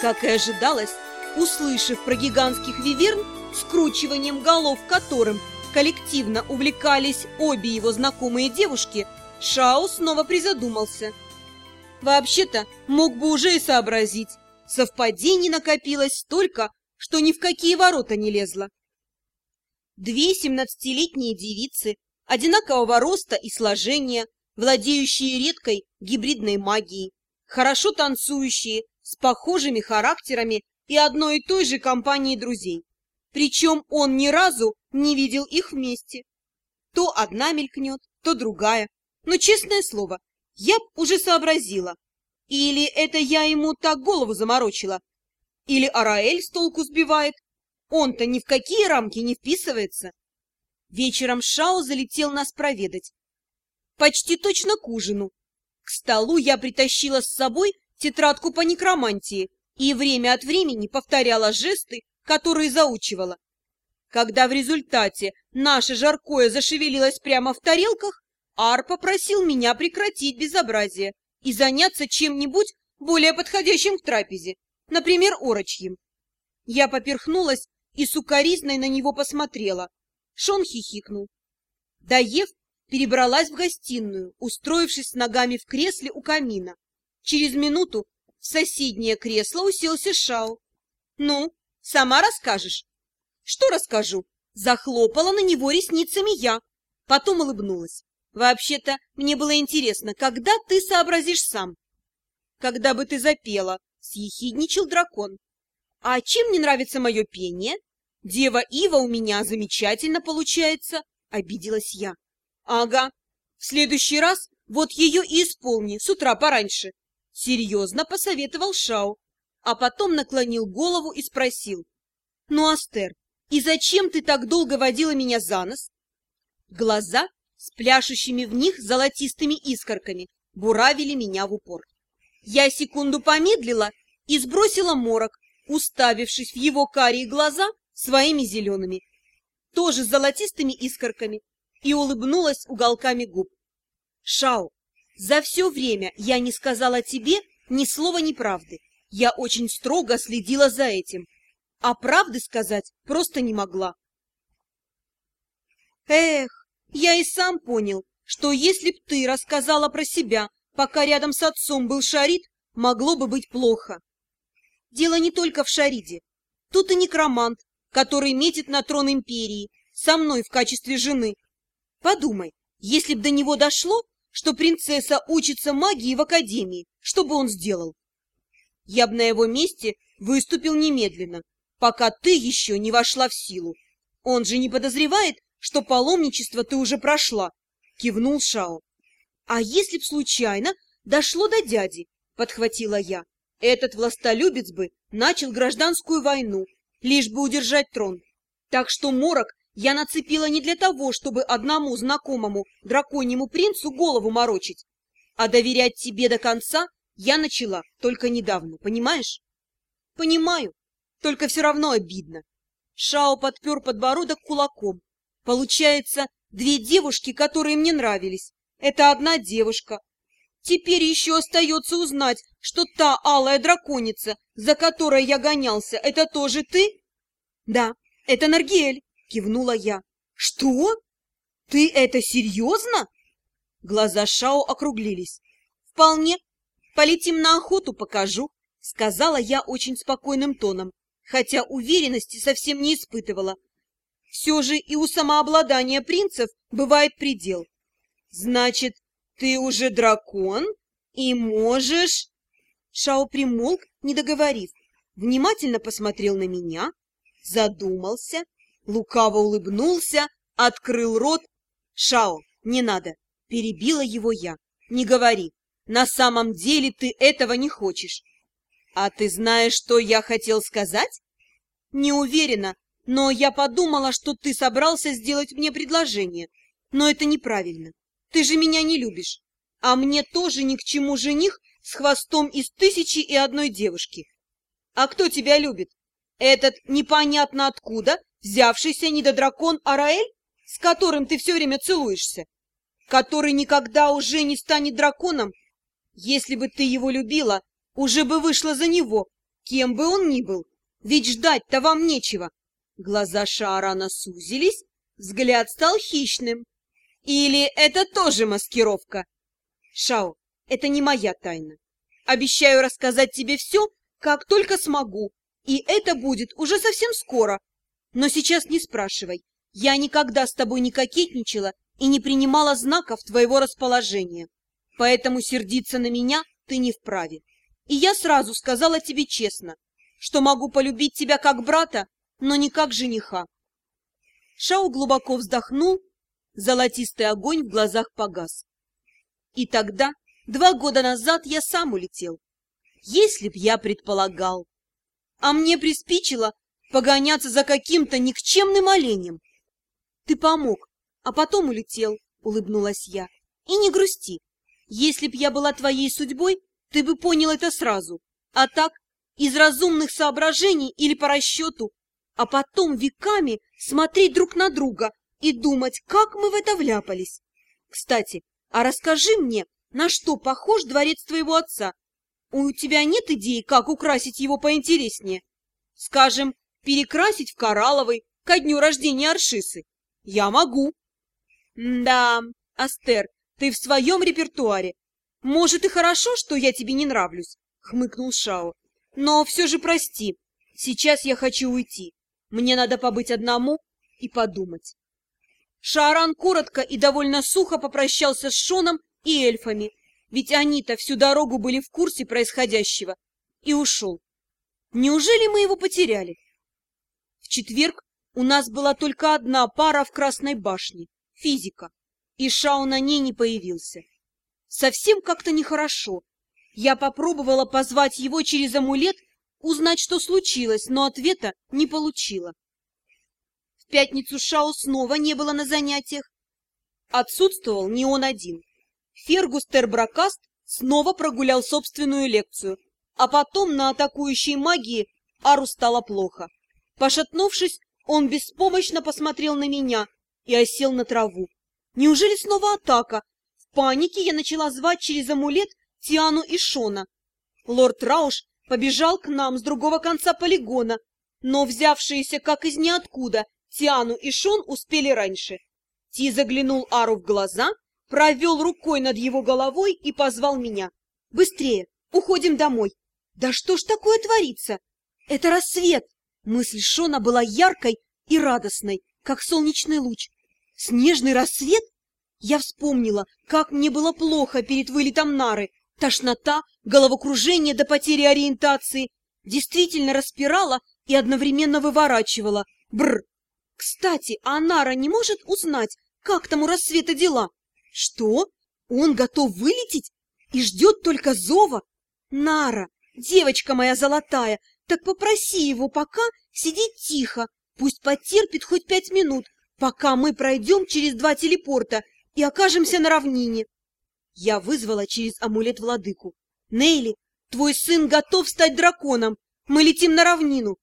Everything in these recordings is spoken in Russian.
Как и ожидалось, услышав про гигантских виверн, скручиванием голов которым коллективно увлекались обе его знакомые девушки, Шао снова призадумался. Вообще-то, мог бы уже и сообразить. Совпадений накопилось столько, что ни в какие ворота не лезло. Две семнадцатилетние девицы, одинакового роста и сложения, владеющие редкой гибридной магией, хорошо танцующие, с похожими характерами и одной и той же компанией друзей. Причем он ни разу не видел их вместе. То одна мелькнет, то другая. Но, честное слово, я б уже сообразила. Или это я ему так голову заморочила, или Араэль с толку сбивает. Он-то ни в какие рамки не вписывается. Вечером Шао залетел нас проведать. Почти точно к ужину. К столу я притащила с собой тетрадку по некромантии и время от времени повторяла жесты, которые заучивала. Когда в результате наше жаркое зашевелилось прямо в тарелках, Ар попросил меня прекратить безобразие и заняться чем-нибудь более подходящим к трапезе например, орочьим. Я поперхнулась и сукоризной на него посмотрела. Шон хихикнул. Доев, перебралась в гостиную, устроившись ногами в кресле у камина. Через минуту в соседнее кресло уселся Шау. «Ну, сама расскажешь?» «Что расскажу?» Захлопала на него ресницами я, потом улыбнулась. «Вообще-то мне было интересно, когда ты сообразишь сам?» «Когда бы ты запела», съехидничал дракон. «А чем не нравится мое пение? Дева Ива у меня замечательно получается», — обиделась я. «Ага, в следующий раз вот ее и исполни с утра пораньше», — серьезно посоветовал Шау, а потом наклонил голову и спросил. «Ну, Астер, и зачем ты так долго водила меня за нос?» Глаза с пляшущими в них золотистыми искорками буравили меня в упор. Я секунду помедлила и сбросила морок, уставившись в его карие глаза своими зелеными, тоже золотистыми искорками, и улыбнулась уголками губ. «Шау, за все время я не сказала тебе ни слова неправды. Я очень строго следила за этим, а правды сказать просто не могла». «Эх, я и сам понял, что если б ты рассказала про себя, пока рядом с отцом был Шарит, могло бы быть плохо. Дело не только в Шариде. Тут и некромант, который метит на трон империи, со мной в качестве жены. Подумай, если б до него дошло, что принцесса учится магии в академии, что бы он сделал? Я бы на его месте выступил немедленно, пока ты еще не вошла в силу. Он же не подозревает, что паломничество ты уже прошла, кивнул Шао. А если б случайно дошло до дяди, подхватила я. Этот властолюбец бы начал гражданскую войну, лишь бы удержать трон. Так что морок я нацепила не для того, чтобы одному знакомому драконьему принцу голову морочить, а доверять тебе до конца я начала только недавно, понимаешь? Понимаю, только все равно обидно. Шао подпер подбородок кулаком. Получается, две девушки, которые мне нравились. Это одна девушка, Теперь еще остается узнать, что та алая драконица, за которой я гонялся, это тоже ты? Да, это Наргель, кивнула я. Что? Ты это серьезно? Глаза Шао округлились. Вполне. Полетим на охоту, покажу, сказала я очень спокойным тоном, хотя уверенности совсем не испытывала. Все же и у самообладания принцев бывает предел. Значит, «Ты уже дракон и можешь...» Шао примолк, не договорив, внимательно посмотрел на меня, задумался, лукаво улыбнулся, открыл рот. «Шао, не надо!» — перебила его я. «Не говори, на самом деле ты этого не хочешь». «А ты знаешь, что я хотел сказать?» «Не уверена, но я подумала, что ты собрался сделать мне предложение. Но это неправильно. Ты же меня не любишь, а мне тоже ни к чему жених с хвостом из тысячи и одной девушки. А кто тебя любит? Этот непонятно откуда взявшийся недодракон Араэль, с которым ты все время целуешься, который никогда уже не станет драконом? Если бы ты его любила, уже бы вышла за него кем бы он ни был, ведь ждать-то вам нечего. Глаза Шаарана сузились, взгляд стал хищным. Или это тоже маскировка? Шао, это не моя тайна. Обещаю рассказать тебе все, как только смогу, и это будет уже совсем скоро. Но сейчас не спрашивай. Я никогда с тобой не кокетничала и не принимала знаков твоего расположения. Поэтому сердиться на меня ты не вправе. И я сразу сказала тебе честно, что могу полюбить тебя как брата, но не как жениха. Шау глубоко вздохнул, золотистый огонь в глазах погас. И тогда, два года назад, я сам улетел. Если б я предполагал. А мне приспичило погоняться за каким-то никчемным оленем. Ты помог, а потом улетел, улыбнулась я. И не грусти. Если б я была твоей судьбой, ты бы понял это сразу. А так, из разумных соображений или по расчету, а потом веками смотреть друг на друга и думать, как мы в это вляпались. Кстати, а расскажи мне, на что похож дворец твоего отца? У тебя нет идей, как украсить его поинтереснее? Скажем, перекрасить в коралловый ко дню рождения Аршисы. Я могу. Да, Астер, ты в своем репертуаре. Может, и хорошо, что я тебе не нравлюсь, хмыкнул Шао. Но все же прости, сейчас я хочу уйти. Мне надо побыть одному и подумать. Шааран коротко и довольно сухо попрощался с Шоном и эльфами, ведь они-то всю дорогу были в курсе происходящего, и ушел. Неужели мы его потеряли? Четверг у нас была только одна пара в Красной башне — физика, и Шау на ней не появился. Совсем как-то нехорошо. Я попробовала позвать его через амулет, узнать, что случилось, но ответа не получила. В пятницу Шау снова не было на занятиях. Отсутствовал не он один. Фергус Тербракаст снова прогулял собственную лекцию, а потом на атакующей магии Ару стало плохо. Пошатнувшись, он беспомощно посмотрел на меня и осел на траву. Неужели снова атака? В панике я начала звать через амулет Тиану и Шона. Лорд Рауш побежал к нам с другого конца полигона, но взявшиеся как из ниоткуда Тиану и Шон успели раньше. Ти заглянул Ару в глаза провел рукой над его головой и позвал меня. «Быстрее! Уходим домой!» «Да что ж такое творится? Это рассвет!» Мысль Шона была яркой и радостной, как солнечный луч. «Снежный рассвет?» Я вспомнила, как мне было плохо перед вылетом нары. Тошнота, головокружение до потери ориентации. Действительно распирала и одновременно выворачивала. Бр! Кстати, а Нара не может узнать, как там у рассвета дела? Что? Он готов вылететь и ждет только зова? Нара, девочка моя золотая, так попроси его пока сидеть тихо, пусть потерпит хоть пять минут, пока мы пройдем через два телепорта и окажемся на равнине. Я вызвала через амулет владыку. Нейли, твой сын готов стать драконом. Мы летим на равнину.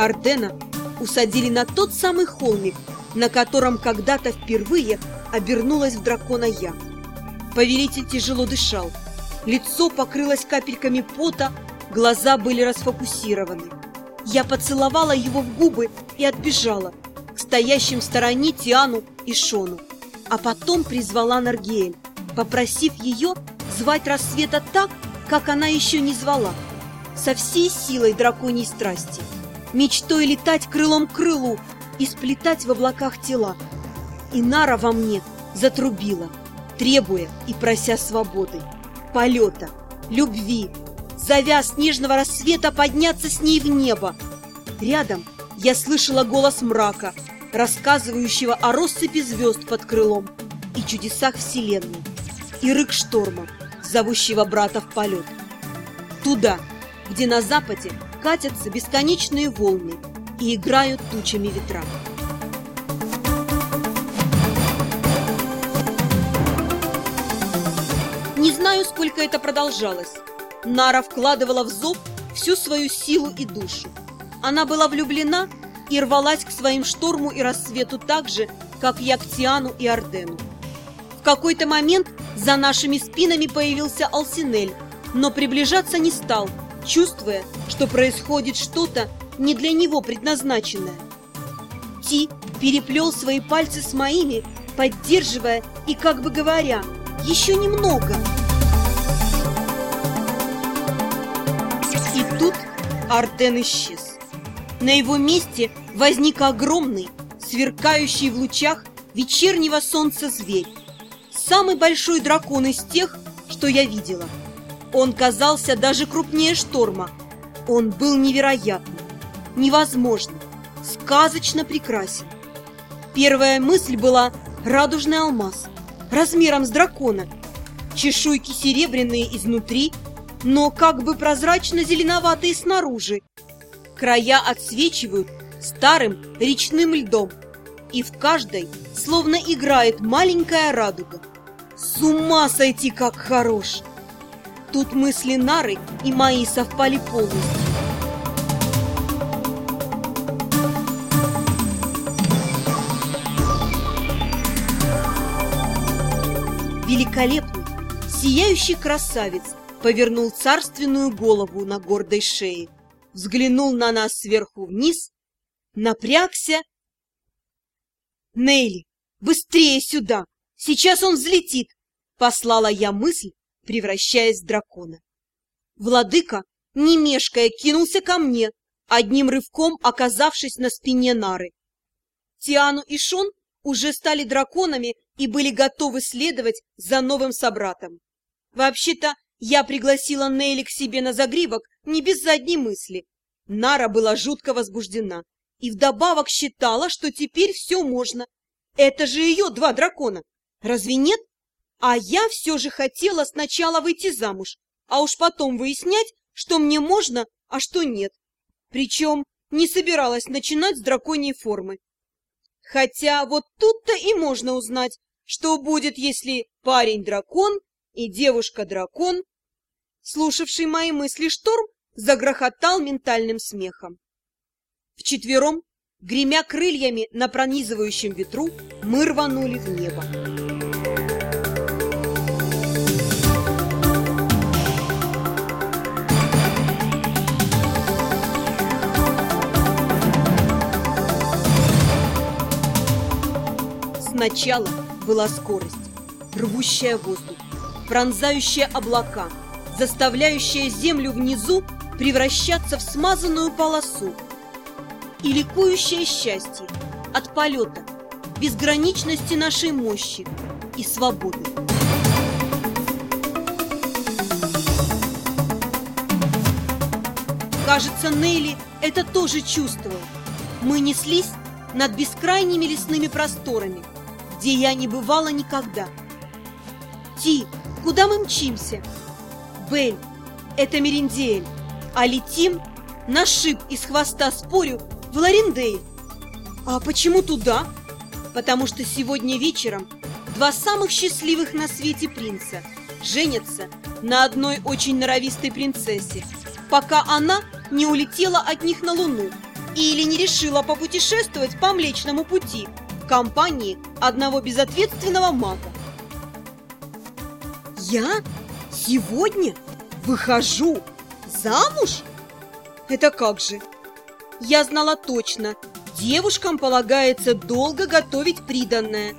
Ардена усадили на тот самый холмик, на котором когда-то впервые обернулась в дракона я. Повелитель тяжело дышал, лицо покрылось капельками пота, глаза были расфокусированы. Я поцеловала его в губы и отбежала к стоящим в стороне Тиану и Шону, а потом призвала Наргиэль, попросив ее звать рассвета так, как она еще не звала, со всей силой драконьей страсти мечтой летать крылом к крылу и сплетать в облаках тела. И Нара во мне затрубила, требуя и прося свободы, полета, любви, зовя снежного рассвета подняться с ней в небо. Рядом я слышала голос мрака, рассказывающего о россыпи звезд под крылом и чудесах Вселенной, и рык шторма, зовущего брата в полет. Туда, где на западе катятся бесконечные волны и играют тучами ветра. Не знаю, сколько это продолжалось. Нара вкладывала в зов всю свою силу и душу. Она была влюблена и рвалась к своим шторму и рассвету так же, как я к Тиану и Ордену. В какой-то момент за нашими спинами появился Алсинель, но приближаться не стал, чувствуя, что происходит что-то не для него предназначенное. Ти переплел свои пальцы с моими, поддерживая и как бы говоря «Еще немного!» И тут Артен исчез. На его месте возник огромный, сверкающий в лучах вечернего солнца зверь. Самый большой дракон из тех, что я видела. Он казался даже крупнее шторма. Он был невероятным, невозможным, сказочно прекрасен. Первая мысль была радужный алмаз, размером с дракона. Чешуйки серебряные изнутри, но как бы прозрачно-зеленоватые снаружи. Края отсвечивают старым речным льдом, и в каждой словно играет маленькая радуга. С ума сойти, как хорош! Тут мысли Нары и мои совпали полностью. Великолепный, сияющий красавец повернул царственную голову на гордой шее, взглянул на нас сверху вниз, напрягся. «Нелли, быстрее сюда! Сейчас он взлетит!» — послала я мысль, превращаясь в дракона. Владыка, не мешкая, кинулся ко мне, одним рывком оказавшись на спине Нары. Тиану и Шон уже стали драконами и были готовы следовать за новым собратом. Вообще-то, я пригласила Нейли к себе на загривок не без задней мысли. Нара была жутко возбуждена и вдобавок считала, что теперь все можно. Это же ее два дракона. Разве нет? А я все же хотела сначала выйти замуж, а уж потом выяснять, что мне можно, а что нет. Причем не собиралась начинать с драконьей формы. Хотя вот тут-то и можно узнать, что будет, если парень дракон и девушка дракон. Слушавший мои мысли шторм загрохотал ментальным смехом. Вчетвером, гремя крыльями на пронизывающем ветру, мы рванули в небо. Сначала была скорость, рвущая воздух, пронзающая облака, заставляющая землю внизу превращаться в смазанную полосу. И ликующее счастье от полета, безграничности нашей мощи и свободы. Кажется, Нелли это тоже чувствовал. Мы неслись над бескрайними лесными просторами, где я не бывала никогда. Ти, куда мы мчимся? Бель, это Мериндель, а летим на шип из хвоста спорю в Лариндель. А почему туда? Потому что сегодня вечером два самых счастливых на свете принца женятся на одной очень норовистой принцессе, пока она не улетела от них на Луну или не решила попутешествовать по Млечному пути – компании одного безответственного мага. Я сегодня выхожу замуж? Это как же? Я знала точно, девушкам полагается долго готовить приданное,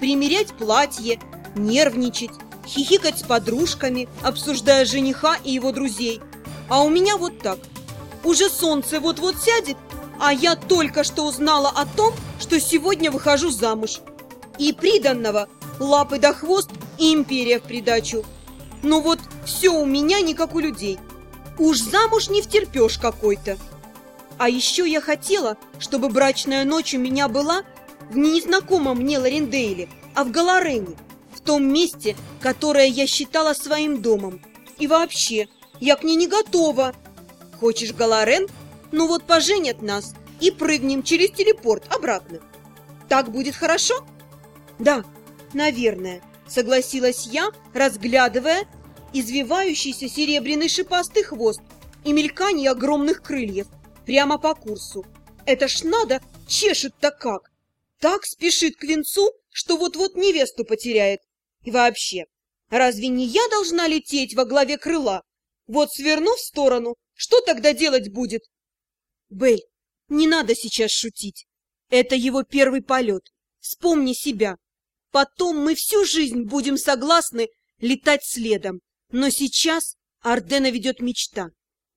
примерять платье, нервничать, хихикать с подружками, обсуждая жениха и его друзей. А у меня вот так. Уже солнце вот-вот сядет, а я только что узнала о том, что сегодня выхожу замуж. И приданного лапы до хвост и империя в придачу. Но вот все у меня не как у людей. Уж замуж не втерпешь какой-то. А еще я хотела, чтобы брачная ночь у меня была в незнакомом мне Ларендейле, а в Галарене, в том месте, которое я считала своим домом. И вообще, я к ней не готова. Хочешь Галарен? Ну вот поженят нас и прыгнем через телепорт обратно. Так будет хорошо? Да, наверное, согласилась я, разглядывая извивающийся серебряный шипастый хвост, и мельканье огромных крыльев прямо по курсу. Это ж надо, чешет-то как! Так спешит к венцу, что вот-вот невесту потеряет. И вообще, разве не я должна лететь во главе крыла? Вот сверну в сторону, что тогда делать будет? Бель, не надо сейчас шутить. Это его первый полет. Вспомни себя. Потом мы всю жизнь будем согласны летать следом. Но сейчас Ардена ведет мечта.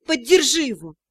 Поддержи его.